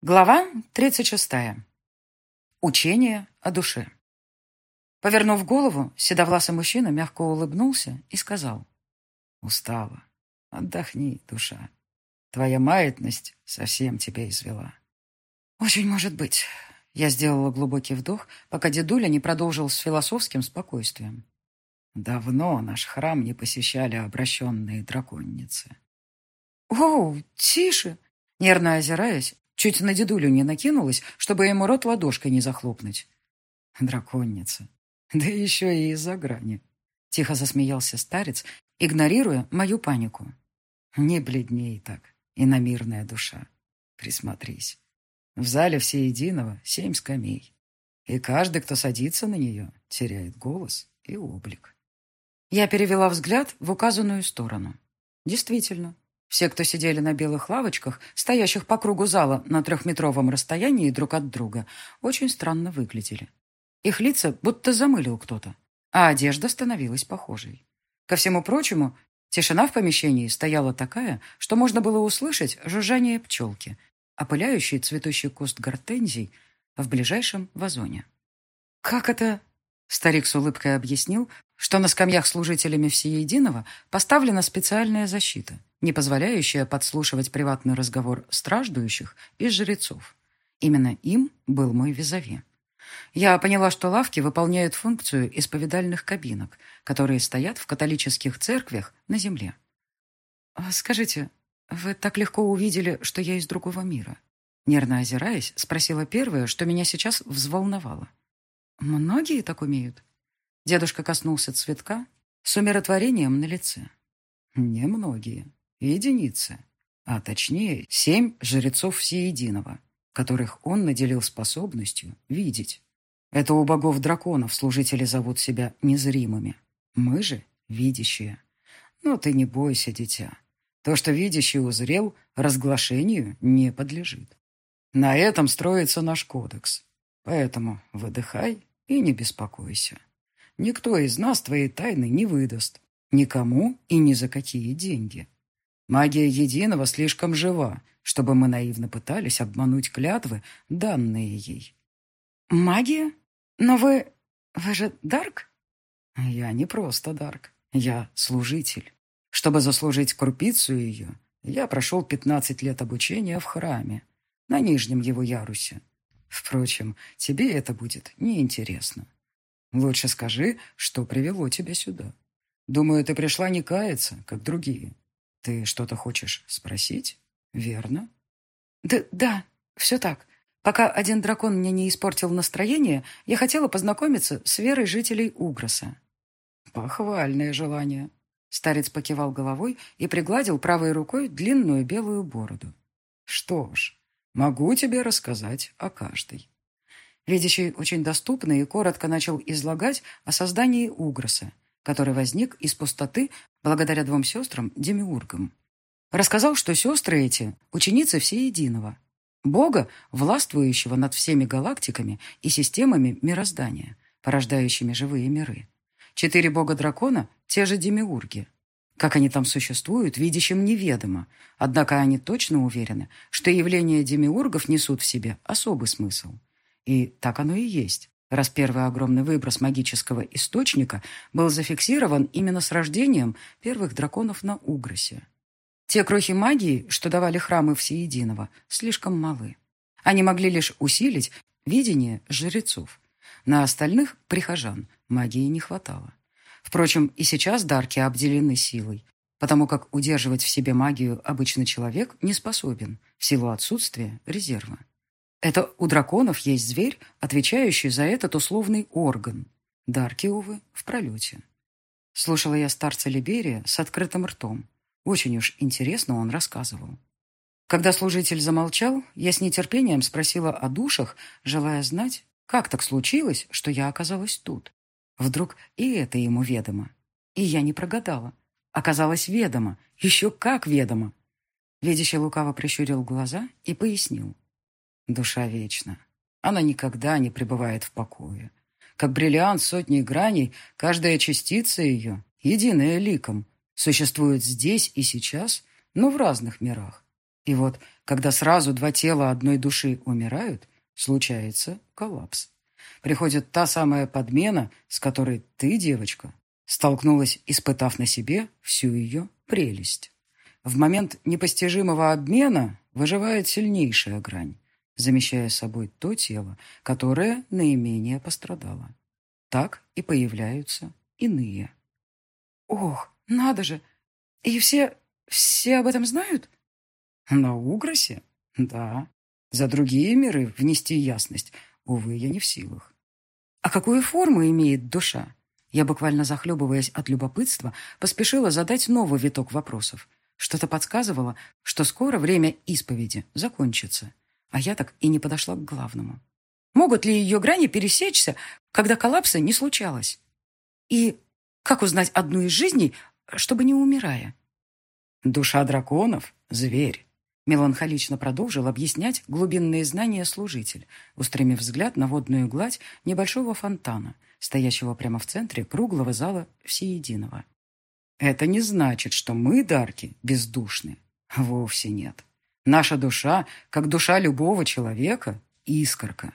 Глава 36. Учение о душе. Повернув голову, седовласый мужчина мягко улыбнулся и сказал. «Устала. Отдохни, душа. Твоя маятность совсем тебя извела». «Очень может быть». Я сделала глубокий вдох, пока дедуля не продолжил с философским спокойствием. «Давно наш храм не посещали обращенные драконницы». «Оу, тише!» Нервно озираясь, Чуть на дедулю не накинулась, чтобы ему рот ладошкой не захлопнуть. Драконница. Да еще и из-за грани. Тихо засмеялся старец, игнорируя мою панику. Не бледней так, иномирная душа. Присмотрись. В зале все единого семь скамей. И каждый, кто садится на нее, теряет голос и облик. Я перевела взгляд в указанную сторону. Действительно, все, кто сидели на белых лавочках, стоящих по кругу зала на трехметровом расстоянии друг от друга, очень странно выглядели. Их лица будто замылил кто-то, а одежда становилась похожей. Ко всему прочему, тишина в помещении стояла такая, что можно было услышать жужжание пчелки, опыляющий цветущий куст гортензий в ближайшем вазоне. «Как это?» Старик с улыбкой объяснил, что на скамьях служителями Всеединого поставлена специальная защита – не позволяющая подслушивать приватный разговор страждующих и жрецов. Именно им был мой визави. Я поняла, что лавки выполняют функцию исповедальных кабинок, которые стоят в католических церквях на земле. «А «Скажите, вы так легко увидели, что я из другого мира?» Нервно озираясь, спросила первое, что меня сейчас взволновало. «Многие так умеют?» Дедушка коснулся цветка с умиротворением на лице. «Немногие», единицы, а точнее семь жрецов всеединого, которых он наделил способностью видеть. Это у богов-драконов служители зовут себя незримыми. Мы же видящие. Но ты не бойся, дитя. То, что видящий узрел, разглашению не подлежит. На этом строится наш кодекс. Поэтому выдыхай и не беспокойся. Никто из нас твоей тайны не выдаст. Никому и ни за какие деньги. Магия единого слишком жива, чтобы мы наивно пытались обмануть клятвы, данные ей. Магия? Но вы... вы же Дарк? Я не просто Дарк. Я служитель. Чтобы заслужить крупицу ее, я прошел пятнадцать лет обучения в храме, на нижнем его ярусе. Впрочем, тебе это будет неинтересно. Лучше скажи, что привело тебя сюда. Думаю, ты пришла не каяться, как другие. Ты что-то хочешь спросить? Верно? Да, да, все так. Пока один дракон мне не испортил настроение, я хотела познакомиться с верой жителей Угроса. Похвальное желание. Старец покивал головой и пригладил правой рукой длинную белую бороду. Что ж, могу тебе рассказать о каждой. Видящий очень доступно и коротко начал излагать о создании Угроса, который возник из пустоты благодаря двум сестрам Демиургам. Рассказал, что сестры эти – ученицы Всеединого, Бога, властвующего над всеми галактиками и системами мироздания, порождающими живые миры. Четыре бога-дракона – те же Демиурги. Как они там существуют, видящим неведомо, однако они точно уверены, что явления демиургов несут в себе особый смысл. И так оно и есть раз первый огромный выброс магического источника был зафиксирован именно с рождением первых драконов на Угросе. Те крохи магии, что давали храмы Всеединого, слишком малы. Они могли лишь усилить видение жрецов. На остальных прихожан магии не хватало. Впрочем, и сейчас дарки обделены силой, потому как удерживать в себе магию обычный человек не способен в силу отсутствия резерва. Это у драконов есть зверь, отвечающий за этот условный орган. Дарки, увы, в пролете. Слушала я старца Либерия с открытым ртом. Очень уж интересно он рассказывал. Когда служитель замолчал, я с нетерпением спросила о душах, желая знать, как так случилось, что я оказалась тут. Вдруг и это ему ведомо. И я не прогадала. Оказалось ведомо. Еще как ведомо. Видящий лукаво прищурил глаза и пояснил. Душа вечна. Она никогда не пребывает в покое. Как бриллиант сотни граней, каждая частица ее, единая ликом, существует здесь и сейчас, но в разных мирах. И вот, когда сразу два тела одной души умирают, случается коллапс. Приходит та самая подмена, с которой ты, девочка, столкнулась, испытав на себе всю ее прелесть. В момент непостижимого обмена выживает сильнейшая грань, замещая собой то тело, которое наименее пострадало. Так и появляются иные. Ох, надо же! И все, все об этом знают? На Угросе? Да. За другие миры внести ясность, увы, я не в силах. А какую форму имеет душа? Я, буквально захлебываясь от любопытства, поспешила задать новый виток вопросов. Что-то подсказывало, что скоро время исповеди закончится. А я так и не подошла к главному. Могут ли ее грани пересечься, когда коллапса не случалось? И как узнать одну из жизней, чтобы не умирая? Душа драконов — зверь. Меланхолично продолжил объяснять глубинные знания служитель, устремив взгляд на водную гладь небольшого фонтана, стоящего прямо в центре круглого зала всеединого. Это не значит, что мы, Дарки, бездушны. Вовсе нет. Наша душа, как душа любого человека, искорка.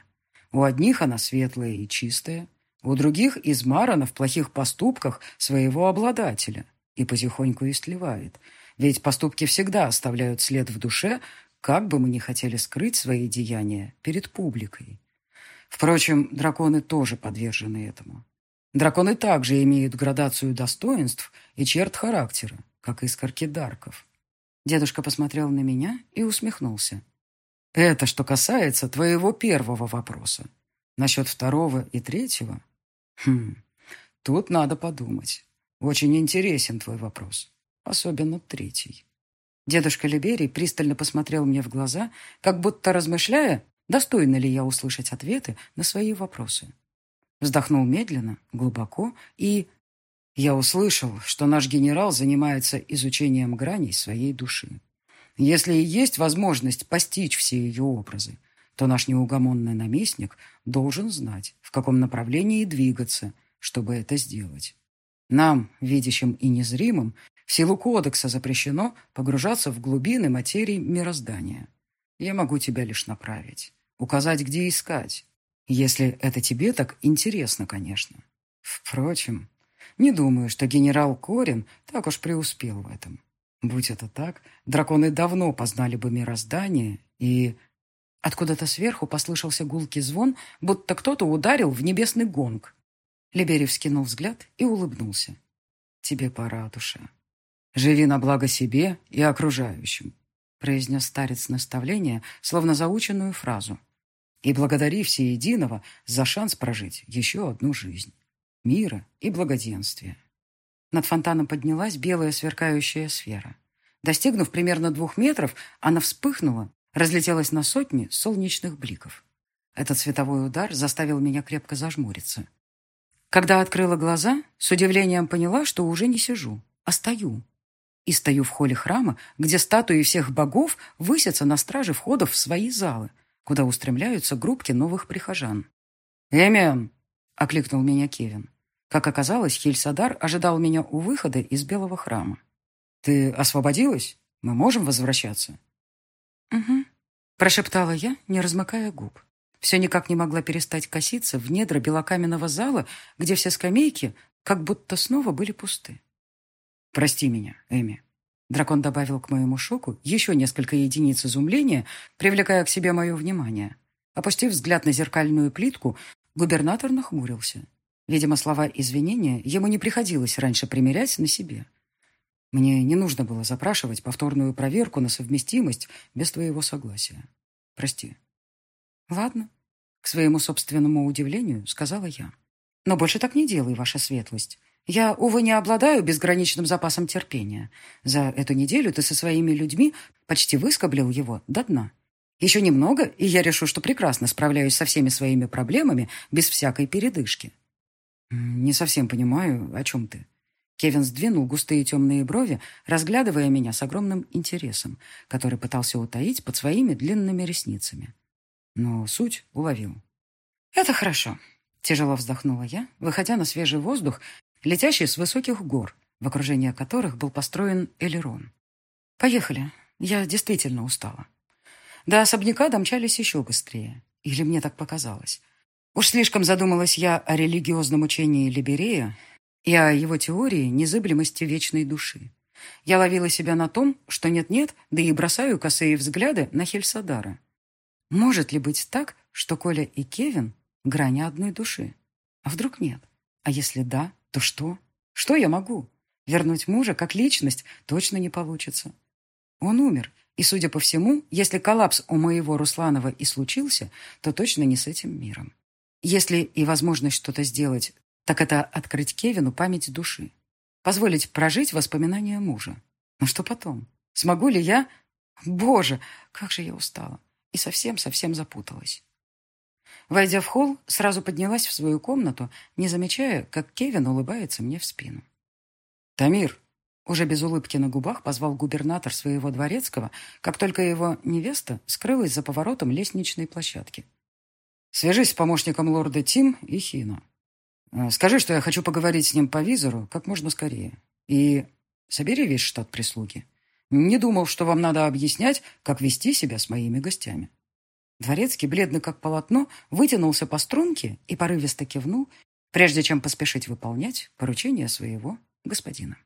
У одних она светлая и чистая, у других измарана в плохих поступках своего обладателя и потихоньку истлевает. Ведь поступки всегда оставляют след в душе, как бы мы ни хотели скрыть свои деяния перед публикой. Впрочем, драконы тоже подвержены этому. Драконы также имеют градацию достоинств и черт характера, как искорки дарков. Дедушка посмотрел на меня и усмехнулся. Это что касается твоего первого вопроса. Насчет второго и третьего? Хм, тут надо подумать. Очень интересен твой вопрос. Особенно третий. Дедушка Либерий пристально посмотрел мне в глаза, как будто размышляя, достойна ли я услышать ответы на свои вопросы. Вздохнул медленно, глубоко и... Я услышал, что наш генерал занимается изучением граней своей души. Если и есть возможность постичь все ее образы, то наш неугомонный наместник должен знать, в каком направлении двигаться, чтобы это сделать. Нам, видящим и незримым, в силу кодекса запрещено погружаться в глубины материи мироздания. Я могу тебя лишь направить, указать, где искать, если это тебе так интересно, конечно. Впрочем, не думаю, что генерал Корин так уж преуспел в этом. Будь это так, драконы давно познали бы мироздание и... Откуда-то сверху послышался гулкий звон, будто кто-то ударил в небесный гонг. Либерий вскинул взгляд и улыбнулся. «Тебе пора, душа. Живи на благо себе и окружающим», произнес старец наставления, словно заученную фразу и благодари Всеединого за шанс прожить еще одну жизнь. Мира и благоденствия. Над фонтаном поднялась белая сверкающая сфера. Достигнув примерно двух метров, она вспыхнула, разлетелась на сотни солнечных бликов. Этот световой удар заставил меня крепко зажмуриться. Когда открыла глаза, с удивлением поняла, что уже не сижу, а стою. И стою в холле храма, где статуи всех богов высятся на страже входов в свои залы – куда устремляются группки новых прихожан. «Эмиан!» — окликнул меня Кевин. Как оказалось, Хильсадар ожидал меня у выхода из Белого храма. «Ты освободилась? Мы можем возвращаться?» «Угу», — прошептала я, не размыкая губ. Все никак не могла перестать коситься в недра белокаменного зала, где все скамейки как будто снова были пусты. «Прости меня, Эми», Дракон добавил к моему шоку еще несколько единиц изумления, привлекая к себе мое внимание. Опустив взгляд на зеркальную плитку, губернатор нахмурился. Видимо, слова извинения ему не приходилось раньше примерять на себе. Мне не нужно было запрашивать повторную проверку на совместимость без твоего согласия. Прости. Ладно, к своему собственному удивлению, сказала я. Но больше так не делай, ваша светлость. Я, увы, не обладаю безграничным запасом терпения. За эту неделю ты со своими людьми почти выскоблил его до дна. Еще немного, и я решу, что прекрасно справляюсь со всеми своими проблемами без всякой передышки. Не совсем понимаю, о чем ты. Кевин сдвинул густые темные брови, разглядывая меня с огромным интересом, который пытался утаить под своими длинными ресницами. Но суть уловил. «Это хорошо», — тяжело вздохнула я, выходя на свежий воздух летящий с высоких гор, в окружении которых был построен Элерон. «Поехали. Я действительно устала. До особняка домчались еще быстрее. Или мне так показалось. Уж слишком задумалась я о религиозном учении Либерея и о его теории незыблемости вечной души. Я ловила себя на том, что нет-нет, да и бросаю косые взгляды на Хельсадара. Может ли быть так, что Коля и Кевин — грани одной души? А вдруг нет? А если да, то что? Что я могу? Вернуть мужа как личность точно не получится. Он умер, и, судя по всему, если коллапс у моего Русланова и случился, то точно не с этим миром. Если и возможность что-то сделать, так это открыть Кевину память души. Позволить прожить воспоминания мужа. Но что потом? Смогу ли я? Боже, как же я устала. И совсем-совсем запуталась. Войдя в холл, сразу поднялась в свою комнату, не замечая, как Кевин улыбается мне в спину. «Тамир!» Уже без улыбки на губах позвал губернатор своего дворецкого, как только его невеста скрылась за поворотом лестничной площадки. «Свяжись с помощником лорда Тим и Хина. Э, скажи, что я хочу поговорить с ним по визору как можно скорее. И собери весь штат прислуги. Не думал, что вам надо объяснять, как вести себя с моими гостями». Дворецкий, бледный как полотно, вытянулся по струнке и порывисто кивнул, прежде чем поспешить выполнять поручение своего господина.